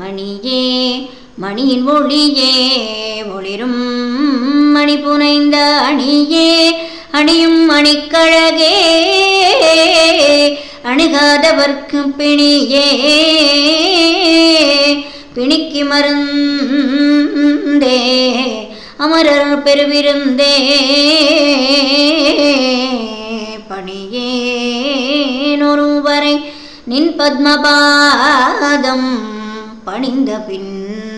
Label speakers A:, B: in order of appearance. A: மணியே மணியின் ஒளியே ஒளிரும் மணி புனைந்த அணியே அணியும் மணிக்கழகே அணுகாதவர்க்கு பிணியே பிணிக்கு மருந்தே அமரர் பெருவிருந்தே பணியே நொருவரை நின் பத்மபாதம் பணிந்த பின்